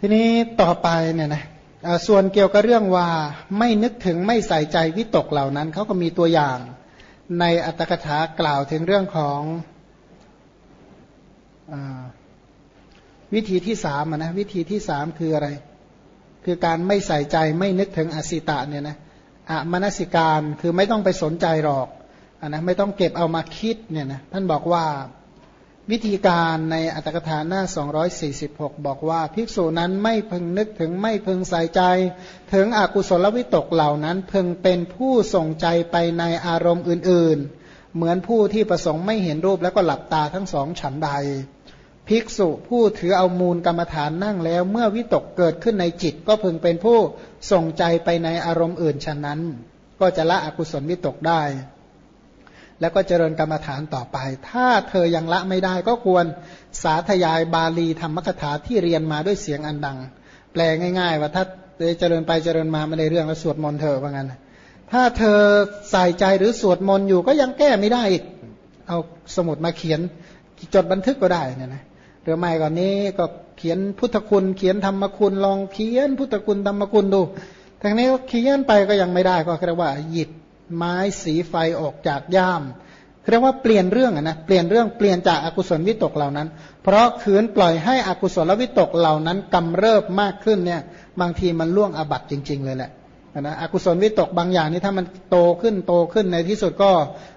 ทีนี้ต่อไปเนี่ยนะส่วนเกี่ยวกับเรื่องว่าไม่นึกถึงไม่ใส่ใจวิตกเหล่านั้นเขาก็มีตัวอย่างในอัตถกถากล่าวถึงเรื่องของอวิธีที่สามนะวิธีที่สามคืออะไร คือการไม่ใส่ใจไม่นึกถึงอสิตะเนี่ยนะอะมนสิการคือไม่ต้องไปสนใจหรอกอนนะไม่ต้องเก็บเอามาคิดเนี่ยนะท่านบอกว่า วิธีการในอัตถกถาหน้า 246 บอกว่า ภิกษุนั้นไม่พึงนึกถึงไม่พึงใส่ใจ ถึงอกุศลวิตกเหล่านั้นพึงเป็นผู้ส่งใจไปในอารมณ์อื่น ๆ เหมือนผู้ที่ประสงค์ไม่เห็นรูปแล้วก็หลับตาทั้งสองฉันใด ภิกษุผู้ถือเอามูลกรรมฐานนั่งแล้ว เมื่อวิตกเกิดขึ้นในจิต ก็พึงเป็นผู้ส่งใจไปในอารมณ์อื่นฉะนั้น ก็จะละอกุศลวิตกได้ แล้วก็เจริญกรรมฐานต่อไป ถ้าเธอยังละไม่ได้ก็ควรสาธยายบาลีธรรมกถาที่เรียนมาด้วยเสียงอันดัง แปลง่าย ๆ ว่าถ้าเจริญไปเจริญมาไม่ได้เรื่องแล้วสวดมนต์เธอว่างั้นถ้าเธอใส่ใจหรือสวดมนต์อยู่ก็ยังแก้ไม่ได้อีก เอาสมุดมาเขียนจดบันทึกก็ได้เนี่ยนะหรือไม่ก่อนนี้ก็เขียนพุทธคุณ เขียนธรรมคุณลองเขียนพุทธคุณธรรมคุณดูทั้งนี้ก็เขียนไปก็ยังไม่ได้ก็เรียกว่าหยิบ ไม้สีไฟออกจากย่ามเรียกว่าเปลี่ยนเรื่องนะเปลี่ยนเรื่องเปลี่ยนจากอากุศลวิตกเหล่านั้น เพราะขืนปล่อยให้อกุศลวิตกเหล่านั้นกำเริบมากขึ้นเนี่ยบางทีมันล่วงอบัตจริง ๆ เลยแหละนะอกุศลวิตกบางอย่างนี่ถ้ามันโตขึ้นโตขึ้นในที่สุดก็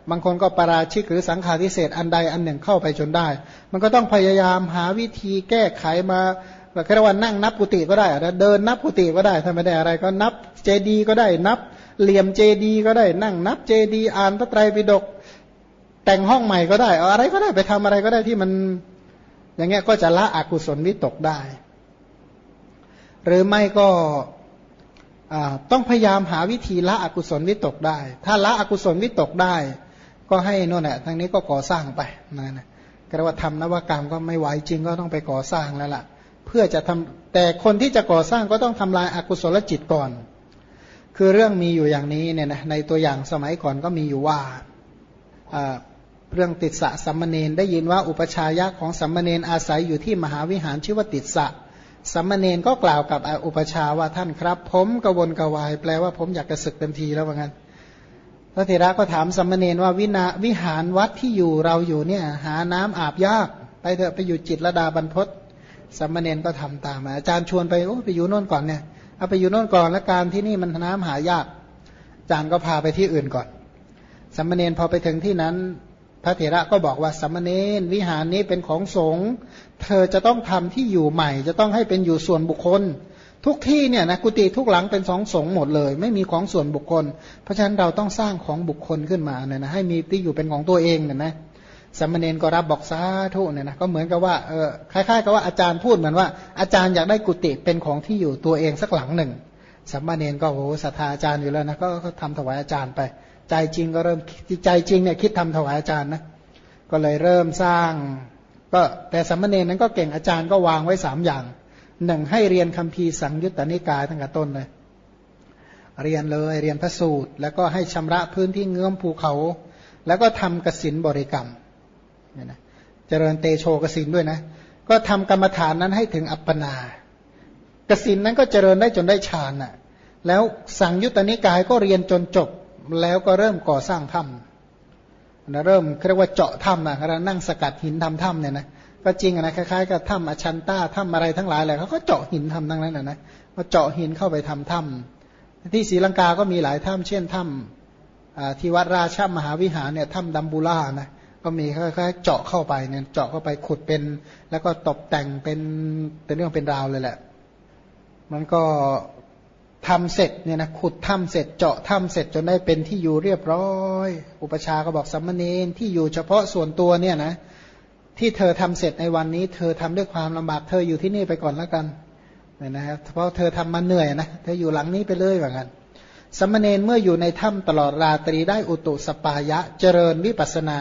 บางคนก็ปราชิกหรือสังขารทิเศษอันใดอันหนึ่งเข้าไปจนได้ มันก็ต้องพยายามหาวิธีแก้ไขมาแบบแค่ว่านั่งนับกุฏิก็ได้เดินนับกุฏิก็ได้ถ้าไม่ได้อะไรก็นับเจดีก็ได้นับ เหลี่ยมเจดีก็ได้นั่งนับเจดีอ่านพระไตรปิฎกแต่งห้องใหม่ก็ได้เอาอะไรก็ได้ไปทำอะไรก็ได้ที่มันอย่างเงี้ยก็จะละอกุศลวิตกได้ หรือไม่ก็ต้องพยายามหาวิธีละอกุศลวิตกได้ ถ้าละอกุศลวิตกได้ ก็ให้นู่นแหละทางนี้ก็ก่อสร้างไปนะนะกระว่าทำนวกรรมก็ไม่ไหวจริงก็ต้องไปก่อสร้างแล้วล่ะ เพื่อจะทำแต่คนที่จะก่อสร้างก็ต้องทำลายอากุศลจิตก่อน คือเรื่องมีอยู่อย่างนี้เนี่ยนะในตัวอย่างสมัยก่อนก็มีอยู่ว่าเรื่องติดสะสัมมเนนได้ยินว่าอุปชายะของสัมมเนนอาศัยอยู่ที่มหาวิหารชื่อว่าติดสะสัมมเนนก็กล่าวกับอุปชาว่าท่านครับ ผมกวนกวาย แปลว่าผมอยากจะศึกเต็มทีแล้วว่างั้นพระเถระก็ถามสัมมเนนว่าวินาวิหารวัดที่อยู่เราอยู่เนี่ย หาน้ำอาบยาก ไปเถอะไปอยู่จิตระดาบรรพศสัมมเนนก็ทำตามอาจารย์ชวนไปโอ้ไปอยู่โน่นก่อนเนี่ย เอาไปอยู่โน่นก่อนแล้วการที่นี่มันน้ำหายาก จานก็พาไปที่อื่นก่อนสัมมเนนพอไปถึงที่นั้น พระเถระก็บอกว่าสัมมเนนวิหารนี้เป็นของสงฆ์เธอจะต้องทำที่อยู่ใหม่ จะต้องให้เป็นอยู่ส่วนบุคคล ทุกที่เนี่ยนะกุฏิทุกหลังเป็นสองสงหมดเลย ไม่มีของส่วนบุคคล เพราะฉะนั้นเราต้องสร้างของบุคคลขึ้นมาเนี่ยนะให้มีที่อยู่เป็นของตัวเองเนี่ยนะ สมณเณรก็รับบอกสาธุเนี่ยนะก็เหมือนกับว่าเออคล้ายๆกับว่าอาจารย์พูดเหมือนว่าอาจารย์อยากได้กุฏิเป็นของที่อยู่ตัวเองสักหลังหนึ่งสมณเณรก็โหศรัทธาอาจารย์อยู่แล้วนะก็ทำถวายอาจารย์ไป ใจจริงก็เริ่มใจจริงเนี่ยคิดทำถวายอาจารย์นะก็เลยเริ่มสร้าง ก็แต่สมณเณรนั้นก็เก่งอาจารย์ก็วางไว้สามอย่างหนึ่งให้เรียนคัมภีร์สังยุตตนิกายตั้งแต่ต้นเลยเรียนเลยเรียนพระสูตร แล้วก็ให้ชำระพื้นที่เงื้อมภูเขา แล้วก็ทำกสินบริกรรม เนี่ยนะเจริญเตโชกสินด้วยนะ ก็ทำกรรมฐานนั้นให้ถึงอัปปนากสินนั้นก็เจริญได้จนได้ฌานน่ะแล้วสังยุตตนิกายก็เรียนจนจบแล้วก็เริ่มก่อสร้างถ้ำนะเริ่มเรียกว่าเจาะถ้ำนะเรานั่งสกัดหินทำถ้ำเนี่ยนะก็จริงนะคล้ายๆกับถ้ำอชันต้าถ้ำอะไรทั้งหลายแหละเขาก็เจาะหินทำทั้งนั้นนะนะมาเจาะหินเข้าไปทำถ้ำที่ศรีลังกาก็มีหลายถ้ำเช่นถ้ำที่วัดราชมหาวิหารเนี่ยถ้ำดัมบูล่านะ ก็มีคล้ายๆเจาะเข้าไปเนี่ยเจาะเข้าไปขุดเป็น แล้วก็ตกแต่งเป็นเป็นเรื่องเป็นราวเลยแหละ มันก็ทำเสร็จเนี่ยนะขุดถ้ำเสร็จเจาะถ้ำเสร็จจนได้เป็นที่อยู่เรียบร้อย อุปชาก็บอกสัมมเนนที่อยู่เฉพาะส่วนตัวเนี่ยนะที่เธอทำเสร็จในวันนี้ เธอทำด้วยความลำบากเธออยู่ที่นี่ไปก่อนแล้วกันเนี่ยนะครับเพราะเธอทำมาเหนื่อยนะเธออยู่หลังนี้ไปเลยแบบนั้นสัมมเนนเมื่ออยู่ในถ้ำตลอดราตรีได้อุตุสปายะเจริญวิปัสนา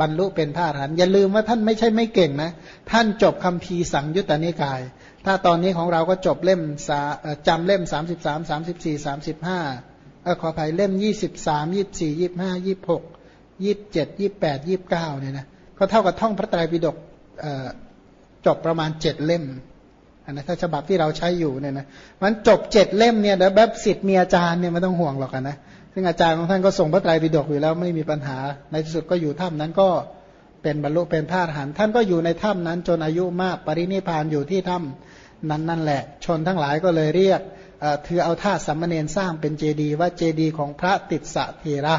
บรรลุเป็นพระอรหันต์อย่าลืมว่าท่านไม่ใช่ไม่เก่งนะ ท่านจบคำพีสังยุตตนิกาย ถ้าตอนนี้ของเราก็จบเล่มจำเล่มสามสิบสามสามสิบสี่สามสิบห้าเออขออภัยเล่มยี่สิบสามยี่สี่ยี่ห้ายี่หกยี่เจ็ดยี่แปดยี่เก้านี่ยนะก็เท่ากับท่องพระไตรปิฎกจบประมาณเจ็ดเล่มนนะถ้าฉบับที่เราใช้อยู่เนี่ยนะมันจบเจ็ดเล่มเนี่ยเดี๋ยวแบบสิทธิ์มีอาจารย์เนี่ยไม่ต้องห่วงหรอกนะ ซึ่งอาจารย์ของท่านก็ส่งพระไตรปิฎกอยู่แล้วไม่มีปัญหา ในที่สุดก็อยู่ถ้ำนั้นก็เป็นบรรลุเป็นพระอรหันต์ท่านก็อยู่ในถ้ำนั้นจนอายุมากปรินิพานอยู่ที่ถ้ำนั้นนั่นแหละ ชนทั้งหลายก็เลยเรียกถือเอาท่าสัมมเนนสร้างเป็นเจดีย์ว่าเจดีย์ของพระติดสะเทระ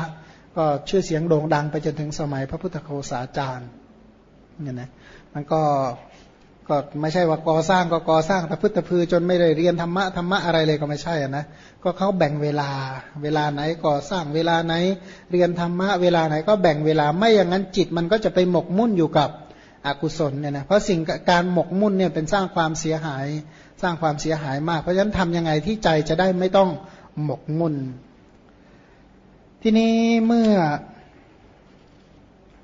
ก็ชื่อเสียงโด่งดังไปจนถึงสมัยพระพุทธโฆษาจารย์เนี่ยนะมันก็ ก็ไม่ใช่ว่าก่อสร้างก็ก่อสร้างแต่พุทธพือจนไม่ได้เรียนธรรมะธรรมะอะไรเลยก็ไม่ใช่นะก็เขาแบ่งเวลา เวลาไหนก่อสร้างเวลาไหน เรียนธรรมะเวลาไหนก็แบ่งเวลาไม่อย่างนั้นจิตมันก็จะไปหมกมุ่นอยู่กับอกุศลเนี่ยนะเพราะสิ่งการหมกมุ่นเนี่ยเป็นสร้างความเสียหาย สร้างความเสียหายมาก เพราะฉะนั้นทำยังไงที่ใจจะได้ไม่ต้องหมกมุ่น ทีนี้เมื่อ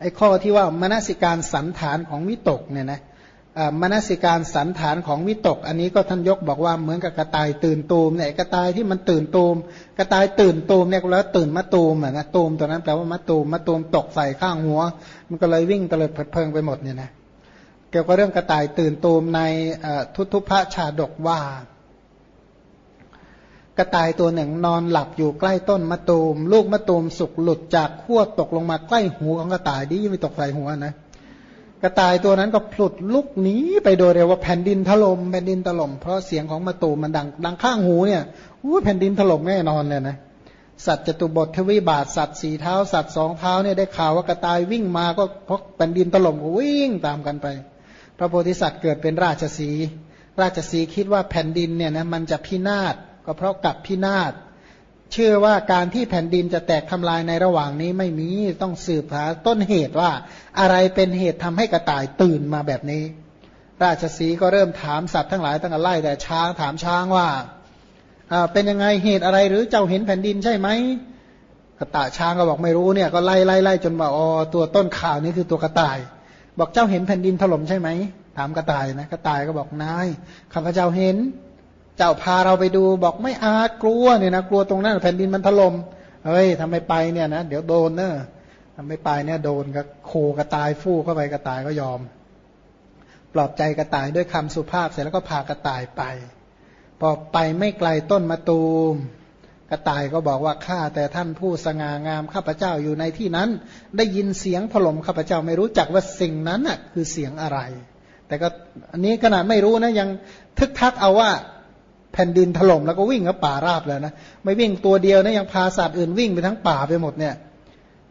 ไอ้ข้อที่ว่ามนสิการสันฐานของวิตกเนี่ยนะ มนสิการสันฐานของวิตก อันนี้ก็ท่านยกบอกว่าเหมือนกับกระต่ายตื่นตูมเนี่ยกระต่ายที่มันตื่นตูม กระต่ายตื่นตูมเนี่ยแล้วตื่นมะตูมอะนะตูมตัวนั้นแปลว่ามะตูมมะตูมตกใส่ข้างหัว มันก็เลยวิ่งเตลิดเพลิงไปหมดเนี่ยนะเกี่ยวกับเรื่องกระต่ายตื่นตูมในทุตุพระชาดกว่า กระต่ายตัวหนึ่งนอนหลับอยู่ใกล้ต้นมะตูม ลูกมะตูมสุกหลุดจากขั้วตกลงมาใกล้หูของกระต่ายดีไม่ตกใส่หัวนะ กระต่ายตัวนั้นก็พลุดลุกหนีไปโดยเร็วว่าแผ่นดินถล่มแผ่นดินถล่มเพราะเสียงของมะตูมมันดังดังข้างหูเนี่ยอู้แผ่นดินถล่มแน่นอนเลยนะสัตว์จตุบททวีบาทสัตว์สี่เท้าสัตว์สองเท้าเนี่ยได้ข่าวว่ากระต่ายวิ่งมาก็เพราะแผ่นดินถล่มก็วิ่งตามกันไป พระโพธิสัตว์เกิดเป็นราชสี ราชสีคิดว่าแผ่นดินเนี่ยนะมันจะพินาศก็เพราะกับพินาศ เชื่อว่าการที่แผ่นดินจะแตกทำลายในระหว่างนี้ไม่มีต้องสืบหาต้นเหตุว่าอะไรเป็นเหตุทำให้กระต่ายตื่นมาแบบนี้ ราชสีก็เริ่มถามสัตว์ทั้งหลายตั้งแต่ไล่แต่ช้างถามช้างว่าเป็นยังไงเหตุอะไรหรือเจ้าเห็นแผ่นดินใช่ไหมกระต่ายช้างก็บอกไม่รู้เนี่ยก็ไล่ไล่ไล่จนมาอ๋อตัวต้นข่าวนี้คือตัวกระต่าย บอกเจ้าเห็นแผ่นดินถล่มใช่ไหมถามกระต่ายนะกระต่ายก็บอกนายข้าพเจ้าเห็น เจ้าพาเราไปดูบอกไม่อากลัวเนี่ยนะกลัวตรงนั้นแผ่นดินมันถล่มเฮ้ยทำไมไปเนี่ยนะเดี๋ยวโดนเนอะทำไมไปเนี่ยโดนก็โคกระตายฟู่เข้าไปกระตายก็ยอม ปลอบใจกระต่ายด้วยคำสุภาพเสร็จแล้วก็พากระต่ายไป พอไปไม่ไกลต้นมะตูมกระต่ายก็บอกว่าข้าแต่ท่านผู้สง่างามข้าพเจ้าอยู่ในที่นั้น ได้ยินเสียงถล่มข้าพเจ้าไม่รู้จักว่าสิ่งนั้นน่ะคือเสียงอะไร แต่ก็อันนี้ขนาดไม่รู้นะยังทึกทักเอาว่า ผ่นดินถล่มแล้วก็วิ่งกับป่าราบเลยนะไม่วิ่งตัวเดียวนะยังพาสัตว์อื่นวิ่งไปทั้งป่าไปหมดเนี่ย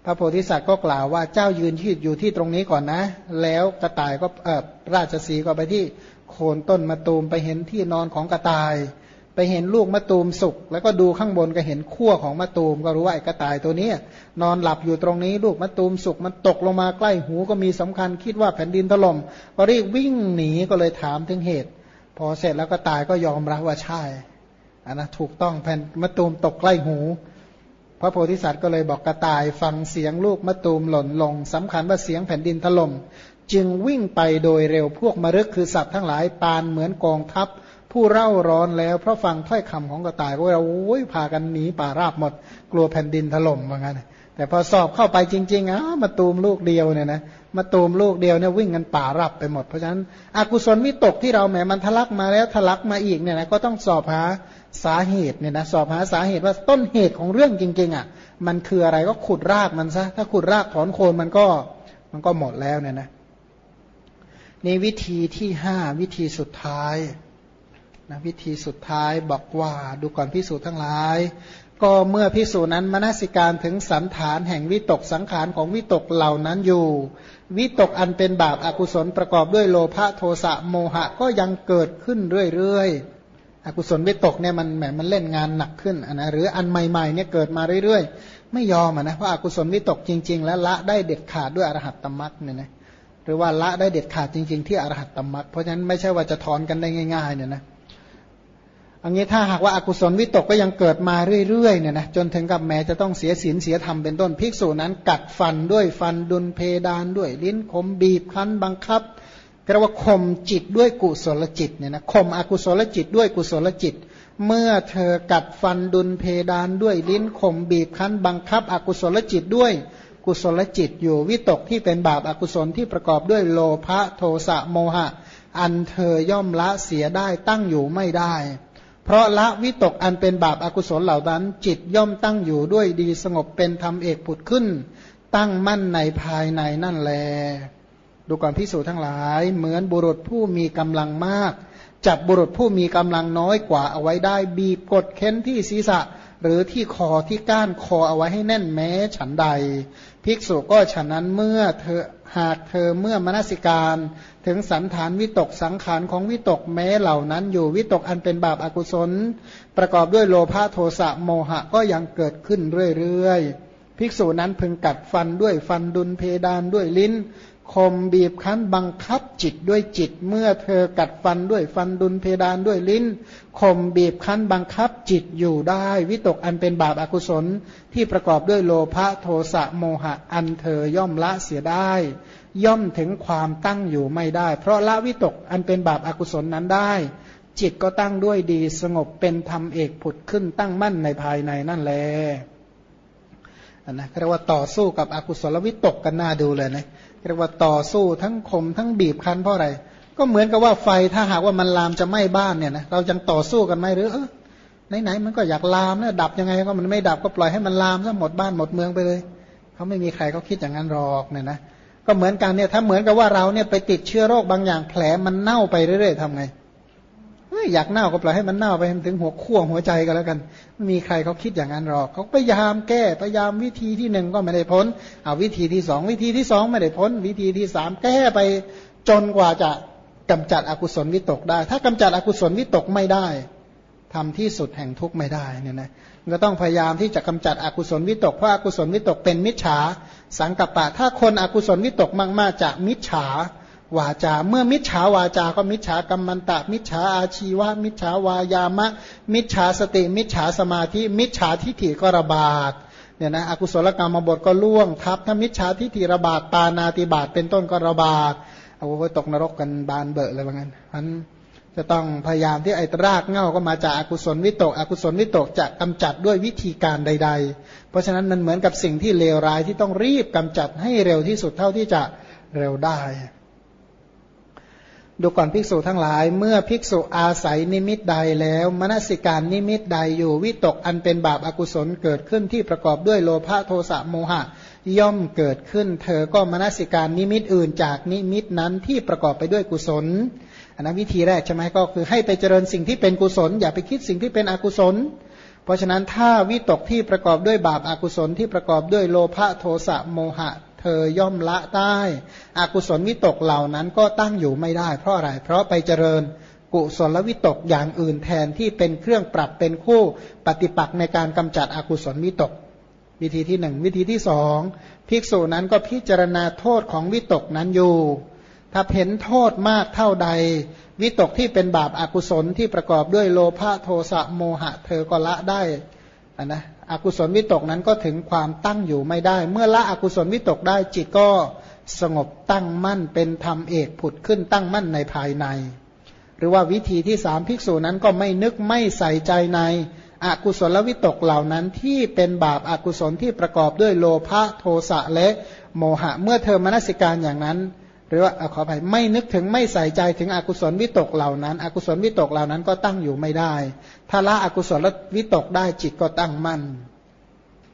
พระโพธิสัตว์ก็กล่าวว่าเจ้ายืนที่อยู่ที่ตรงนี้ก่อนนะ แล้วกระต่ายก็เออราชสีก็ไปที่โคนต้นมะตูมไปเห็นที่นอนของกระต่าย ไปเห็นลูกมะตูมสุกแล้วก็ดูข้างบนก็เห็นขั้วของมะตูมก็รู้ว่าไอ้กระต่ายตัวนี้นอนหลับอยู่ตรงนี้ ลูกมะตูมสุกมันตกลงมาใกล้หูก็มีสำคัญคิดว่าแผ่นดินถล่มก็รีบวิ่งหนีก็เลยถามถึงเหตุ พอเสร็จแล้วก็ตายก็ยอมรับว่าใช่อันนะถูกต้องแผ่นมะตูมตกใกล้หู พระโพธิสัตว์ก็เลยบอกกระต่ายฟังเสียงลูกมะตูมหล่นลงสำคัญว่าเสียงแผ่นดินถล่มจึงวิ่งไปโดยเร็วพวกมรึกคือสัตว์ทั้งหลายปานเหมือนกองทัพ ผู้เร่าร้อนแล้ว เพราะฟังถ้อยคำของกระต่ายพวกเราโอ้ยพากันหนีป่าราบหมด กลัวแผ่นดินถล่มว่างั้น แต่พอสอบเข้าไปจริงๆอ้ามาตูมลูกเดียวเนี่ยนะมาตูมลูกเดียวเนี่ยวิ่งกันป่ารับไปหมด เพราะฉะนั้นอกุศลวิตกที่เราแหมมันทะลักมาแล้วทะลักมาอีกเนี่ยนะก็ต้องสอบหาสาเหตุเนี่ยนะสอบหาสาเหตุว่าต้นเหตุของเรื่องจริงๆอะมันคืออะไรก็ขุดรากมันซะถ้าขุดรากถอนโคนมันก็มันก็หมดแล้วเนี่ยนะนี่วิธีที่ห้าวิธีสุดท้ายนะวิธีสุดท้ายบอกว่าดูก่อนพิสูจน์ทั้งหลาย ก็เมื่อพิสูจนั้นมนสิการถึงสันฐานแห่งวิตกสังขารของวิตกเหล่านั้นอยู่ วิตกอันเป็นบาปอากุศลประกอบด้วยโลภะโทสะโมหะก็ยังเกิดขึ้นเรื่อยๆอกุศลวิตกเนี่ยมันแหมมันเล่นงานหนักขึ้นนะหรืออันใหม่ๆเนี่ยเกิดมาเรื่อยๆ ไม่ยอมนะเพราะอากุศลวิตกจริง ๆ แล้วละได้เด็ดขาดด้วยอรหัตตมรักเนี่ยนะหรือว่าละได้เด็ดขาดจริง ๆ ที่อรหัตตมรักเพราะฉะนั้นไม่ใช่ว่าจะถอนกันได้ง่ายๆเนี่ยนะ อันนี้ถ้าหากว่าอากุศลวิตกก็ยังเกิดมาเรื่อยๆเนี่ยนะจนถึงกับแม้จะต้องเสียศีลเสียธรรมเป็นต้นภิกษุนั้น กัดฟันด้วยฟันดุลเพดานด้วย ลิ้นคมบีบคั้นบังคับเรียกว่าข่มจิตด้วยกุศลจิตเนี่ยนะข่มอกุศลจิตด้วยกุศลจิต เมื่อเธอกัดฟันดุลเพดานด้วยลิ้นข่มบีบคั้นบังคับอกุศลจิตด้วยกุศลจิตอยู่วิตกที่เป็นบาปอากุศลที่ประกอบด้วยโลภะโทสะโมหะ อันเธอย่อมละเสียได้ตั้งอยู่ไม่ได้ เพราะละวิตกอันเป็นบาปอากุศลเหล่านั้น จิตย่อมตั้งอยู่ด้วยดีสงบเป็นธรรมเอกผุดขึ้น ตั้งมั่นในภายในนั่นแล ดูก่อนพิสูจทั้งหลาย เหมือนบุรุษผู้มีกำลังมาก จับบุรุษผู้มีกำลังน้อยกว่าเอาไว้ได้ บีบกดเค้นที่ศีรษะ หรือที่คอที่ก้านคอเอาไว้ให้แน่นแม้ฉันใด ภิกษุก็ฉะนั้นเมื่อเธอ หากเธอเมื่อมนสิการถึงสันฐานวิตกสังขารของวิตกแม้เหล่านั้น อยู่วิตกอันเป็นบาปอากุศล ประกอบด้วยโลภะโทสะโมหะก็ยังเกิดขึ้นเรื่อยๆภิกษุนั้นพึงกัดฟันด้วยฟันดุลเพดานด้วยลิ้น คมบีบคั้นบังคับจิตด้วยจิต เมื่อเธอกัดฟันด้วยฟันดุลเพดานด้วยลิ้นคมบีบคั้นบังคับจิตอยู่ได้ วิตกอันเป็นบาปอากุศลที่ประกอบด้วยโลภะโทสะโมหะอันเธอย่อมละเสียได้ ย่อมถึงความตั้งอยู่ไม่ได้ เพราะละวิตกอันเป็นบาปอากุศลนั้นได้ จิตก็ตั้งด้วยดีสงบเป็นธรรมเอกผุดขึ้นตั้งมั่นในภายในนั่นแหละนะเรียกว่าต่อสู้กับอกุศลวิตกกันน่าดูเลยนะ เรียกว่าต่อสู้ทั้งคมทั้งบีบคั้นเพราะอะไร ก็เหมือนกับว่าไฟถ้าหากว่ามันลามจะไหม้บ้านเนี่ยนะเรายังต่อสู้กันไหมหรือเออไหนๆมันก็อยากลามนะดับยังไงก็มันไม่ดับก็ปล่อยให้มันลามซะหมดบ้านหมดเมืองไปเลยเขาไม่มีใครเขาคิดอย่างนั้นหรอกเนี่ยนะก็เหมือนกันเนี่ยถ้าเหมือนกับว่าเราเนี่ยไปติดเชื้อโรคบางอย่างแผลมันเน่าไปเรื่อยๆทำไง อยากเน่าก็ปล่อยให้มันเน่าไปถึงหัวขั้วหัวใจก็แล้วกันไม่มีใครเขาคิดอย่างนั้นหรอกเขาพยายามแก้พยายามวิธีที่หนึ่งก็ไม่ได้พ้นเอาวิธีที่สองวิธีที่สองไม่ได้พ้น วิธีที่สามแก้ไปจนกว่าจะกำจัดอกุศลวิตกได้ ถ้ากำจัดอกุศลวิตกไม่ได้ทำที่สุดแห่งทุกข์ไม่ได้เนี่ยนะก็ต้องพยายามที่จะกำจัดอกุศลวิตกเพราะอกุศลวิตกเป็นมิจฉาสังกัปปะ ถ้าคนอกุศลวิตกมาก ๆ จะมิจฉา วาจา เมื่อมิจฉาวาจาก็มิจฉากรรมันตะ มิจฉาอาชีวะ มิจฉาวายามะ มิจฉาสติ มิจฉาสมาธิ มิจฉาทิฏฐิก็ระบาดเนี่ยนะอกุศลกรรมบทก็ล่วงทับถ้ามิจฉาทิฏฐิระบาดปานาติบาตเป็นต้นก็ระบาดเอาไว้ตกนรกกันบานเบอะเลยว่างั้นมันจะต้องพยายามที่ไอ้รากเง่าก็มาจากอากุศลวิตกอกุศลวิตกจะกำจัดด้วยวิธีการใด ๆ เพราะฉะนั้นมันเหมือนกับสิ่งที่เลวร้ายที่ต้องรีบกำจัดให้เร็วที่สุดเท่าที่จะเร็วได้ ดูก่อนภิกษุทั้งหลาย เมื่อภิกษุอาศัยนิมิตใดแล้วมนสิการนิมิตใดอยู่วิตกอันเป็นบาปอากุศลเกิดขึ้นที่ประกอบด้วยโลภะโทสะโมหะ ย่อมเกิดขึ้น เธอก็มนสิการนิมิตอื่นจากนิมิตนั้นที่ประกอบไปด้วยกุศลอันนั้นวิธีแรกใช่ไหมก็คือให้ไปเจริญสิ่งที่เป็นกุศล อย่าไปคิดสิ่งที่เป็นอกุศล เพราะฉะนั้นถ้าวิตกที่ประกอบด้วยบาปอากุศลที่ประกอบด้วยโลภะโทสะโมหะ ธอย่อมละได้อากุศลวิตกเหล่านั้นก็ตั้งอยู่ไม่ได้ เพราะอะไร เพราะไปเจริญกุศลวิตกอย่างอื่นแทนที่เป็นเครื่องปรับเป็นคู่ปฏิปักษ์ในการกำจัดอกุศลวิตก วิธีที่หนึ่งวิธีที่สองภิกษุนั้นก็พิจารณาโทษของวิตกนั้นอยู่ ถ้าเห็นโทษมากเท่าใด วิตกที่เป็นบาปอากุศลที่ประกอบด้วยโลภะโทสะโมหะเธอก็ละได้ นะอกุศลวิตกนั้นก็ถึงความตั้งอยู่ไม่ได้ เมื่อละอกุศลวิตกได้จิตก็สงบตั้งมั่นเป็นธรรมเอกผุดขึ้นตั้งมั่นในภายใน หรือว่าวิธีที่สามภิกษุนั้นก็ไม่นึกไม่ใส่ใจใน อกุศลวิตกเหล่านั้นที่เป็นบาปอากุศลที่ประกอบด้วยโลภะโทสะและโมหะ เมื่อเธอมนสิการอย่างนั้น หรือว่าขออภัยไม่นึกถึงไม่ใส่ใจถึงอกุศลวิตกเหล่านั้น อกุศลวิตกเหล่านั้นก็ตั้งอยู่ไม่ได้ ถ้าละอกุศลวิตกได้จิตก็ตั้งมั่น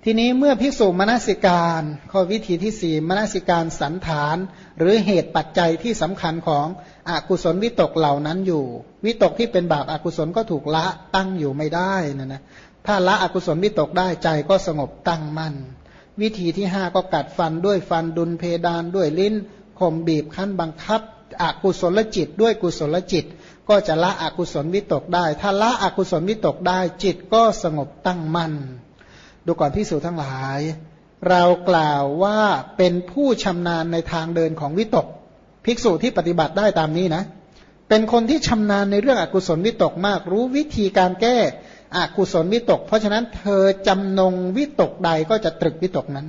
ทีนี้เมื่อภิกษุมนสิการข้อวิธีที่สี่มนสิการสันฐาน หรือเหตุปัจจัยที่สำคัญของอกุศลวิตกเหล่านั้นอยู่ วิตกที่เป็นบาปอากุศลก็ถูกละตั้งอยู่ไม่ได้นะนะถ้าละอกุศลวิตกได้ใจก็สงบตั้งมั่นวิธีที่ห้าก็กัดฟันด้วยฟันดุลเพดานด้วยลิ้น ข่มบีบคั้นบังคับอกุศลจิตด้วยกุศลจิต ก็จะละอกุศลวิตกได้ ถ้าละอกุศลวิตกได้ จิตก็สงบตั้งมั่นดูก่อนพิสูจทั้งหลาย เรากล่าวว่าเป็นผู้ชำนาญในทางเดินของวิตก ภิกษุที่ปฏิบัติได้ตามนี้นะ เป็นคนที่ชำนาญในเรื่องอกุศลวิตกมาก รู้วิธีการแก้อกุศลวิตก เพราะฉะนั้นเธอจำนงวิตกใดก็จะตรึกวิตกนั้น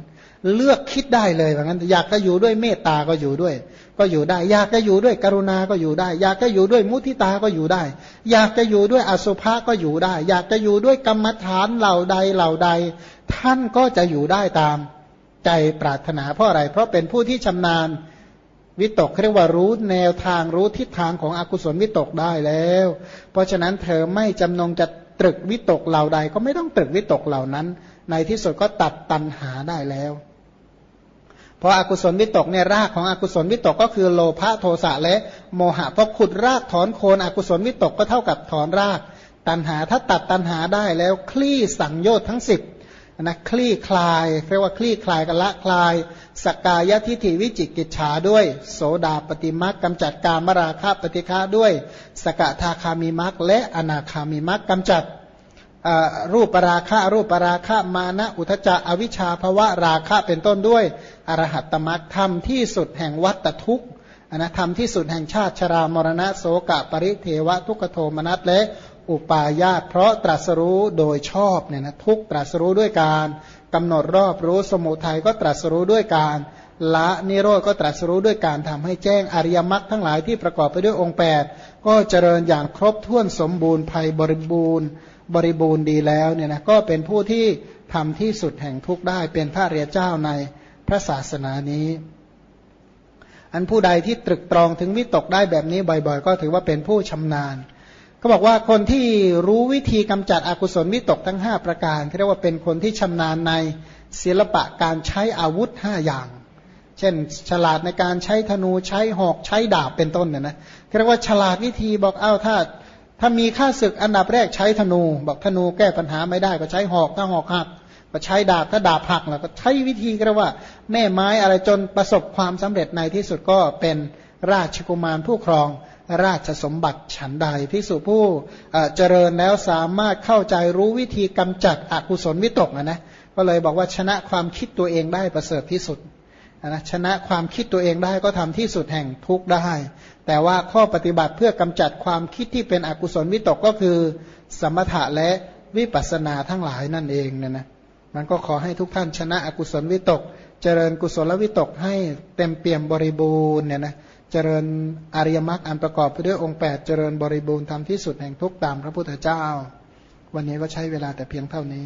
เลือกคิดได้เลยว่างั้น อยากจะอยู่ด้วยเมตตาก็อยู่ด้วย ก็อยู่ได้ อยากจะอยู่ด้วยกรุณาก็อยู่ได้ อยากจะอยู่ด้วยมุทิตาก็อยู่ได้ อยากจะอยู่ด้วยอสุภะก็อยู่ได้ อยากจะอยู่ด้วยกรรมฐานเหล่าใดเหล่าใด ท่านก็จะอยู่ได้ตามใจปรารถนาเพราะอะไร เพราะเป็นผู้ที่ชำนาญวิตกเรียกว่ารู้แนวทางรู้ทิศทางของอกุศลวิตกได้แล้ว เพราะฉะนั้นเธอไม่จำนงจะตรึกวิตกเหล่าใดก็ไม่ต้องตรึกวิตกเหล่านั้น ในที่สุดก็ตัดตันหาได้แล้ว เพราะอากุศลวิตกเนี่ยรากของอกุศลวิตกก็คือโลภะโทสะและโมหะเพราะขุดรากถอนโคนอกุศลวิตกก็เท่ากับถอนราก ตันหาถ้าตัดตันหาได้แล้วคลี่สังโยชน์ทั้งสิบนะคลี่คลายเรียกว่าคลี่คลายกันละคลายสกายทิฏฐิวิจิกิจฉาด้วย โสดาปฏิมักกำจัดการมราคะปฏิฆาด้วย สกทาคามิมักและอนาคามิมักกำจัด รูปปราคะรูปปราคะมานะอุทจะอวิชชาภวะราคะเป็นต้นด้วยอรหัตตมักธรรมที่สุดแห่งวัตทุกข์นะธรรมที่สุดแห่งชาติชรามรณะโสกะปริเทวะทุกขโทมนัสและอุปาญาตเพราะตรัสรู้โดยชอบเนี่ยนะทุกตรัสรู้ด้วยการกำหนดรอบรู้สมุทัยก็ตรัสรู้ด้วยการละนิโรธก็ตรัสรู้ด้วยการทำให้แจ้งอริยมรรคทั้งหลายที่ประกอบไปด้วยองค์ 8 ก็เจริญอย่างครบถ้วนสมบูรณ์ภัยบริบูรณ์ บริบูรณ์ดีแล้วเนี่ยนะก็เป็นผู้ที่ทำที่สุดแห่งทุกได้เป็นพระเรียเจ้าในพระศาสนานี้ อันผู้ใดที่ตรึกตรองถึงวิตกได้แบบนี้บ่อยๆ ก็ถือว่าเป็นผู้ชำนาญเขาบอกว่าคนที่รู้วิธีกำจัดอกุศลวิตกทั้ง 5 ประการเรียกว่าเป็นคนที่ชำนาญในศิลปะการใช้อาวุธ 5 อย่าง เช่น ฉลาดในการใช้ธนูใช้หอกใช้ดาบเป็นต้นเนี่ยนะเรียกว่าฉลาดวิธีบอกเอ้าถ้า ถ้ามีค่าศึกอันดับแรกใช้ธนู บอกธนูแก้ปัญหาไม่ได้ก็ใช้หอกถ้าหอกหักก็ใช้ดาบถ้าดาบหักแล้วก็ใช้วิธีก็ว่า แม่ไม้อะไรจนประสบความสำเร็จในที่สุดก็เป็นราชกุมารผู้ครองราชสมบัติฉันใดพิสุผู้เจริญแล้วสามารถเข้าใจรู้วิธีกำจัดอกุศลวิตกนะนะก็เลยบอกว่าชนะความคิดตัวเองได้ประเสริฐที่สุด นะชนะความคิดตัวเองได้ก็ทำที่สุดแห่งทุกข์ได้ แต่ว่าข้อปฏิบัติเพื่อกำจัดความคิดที่เป็นอกุศลวิตกก็คือ สมถะและวิปัสสนาทั้งหลายนั่นเองเนี่ยนะมันก็ขอให้ทุกท่านชนะอกุศลวิตก เจริญกุศลวิตกให้เต็มเปี่ยมบริบูรณ์เนี่ยนะเจริญอริยมรรคอันประกอบไปด้วยองค์ 8 เจริญบริบูรณ์ทำที่สุดแห่งทุกตามพระพุทธเจ้า วันนี้ก็ใช้เวลาแต่เพียงเท่านี้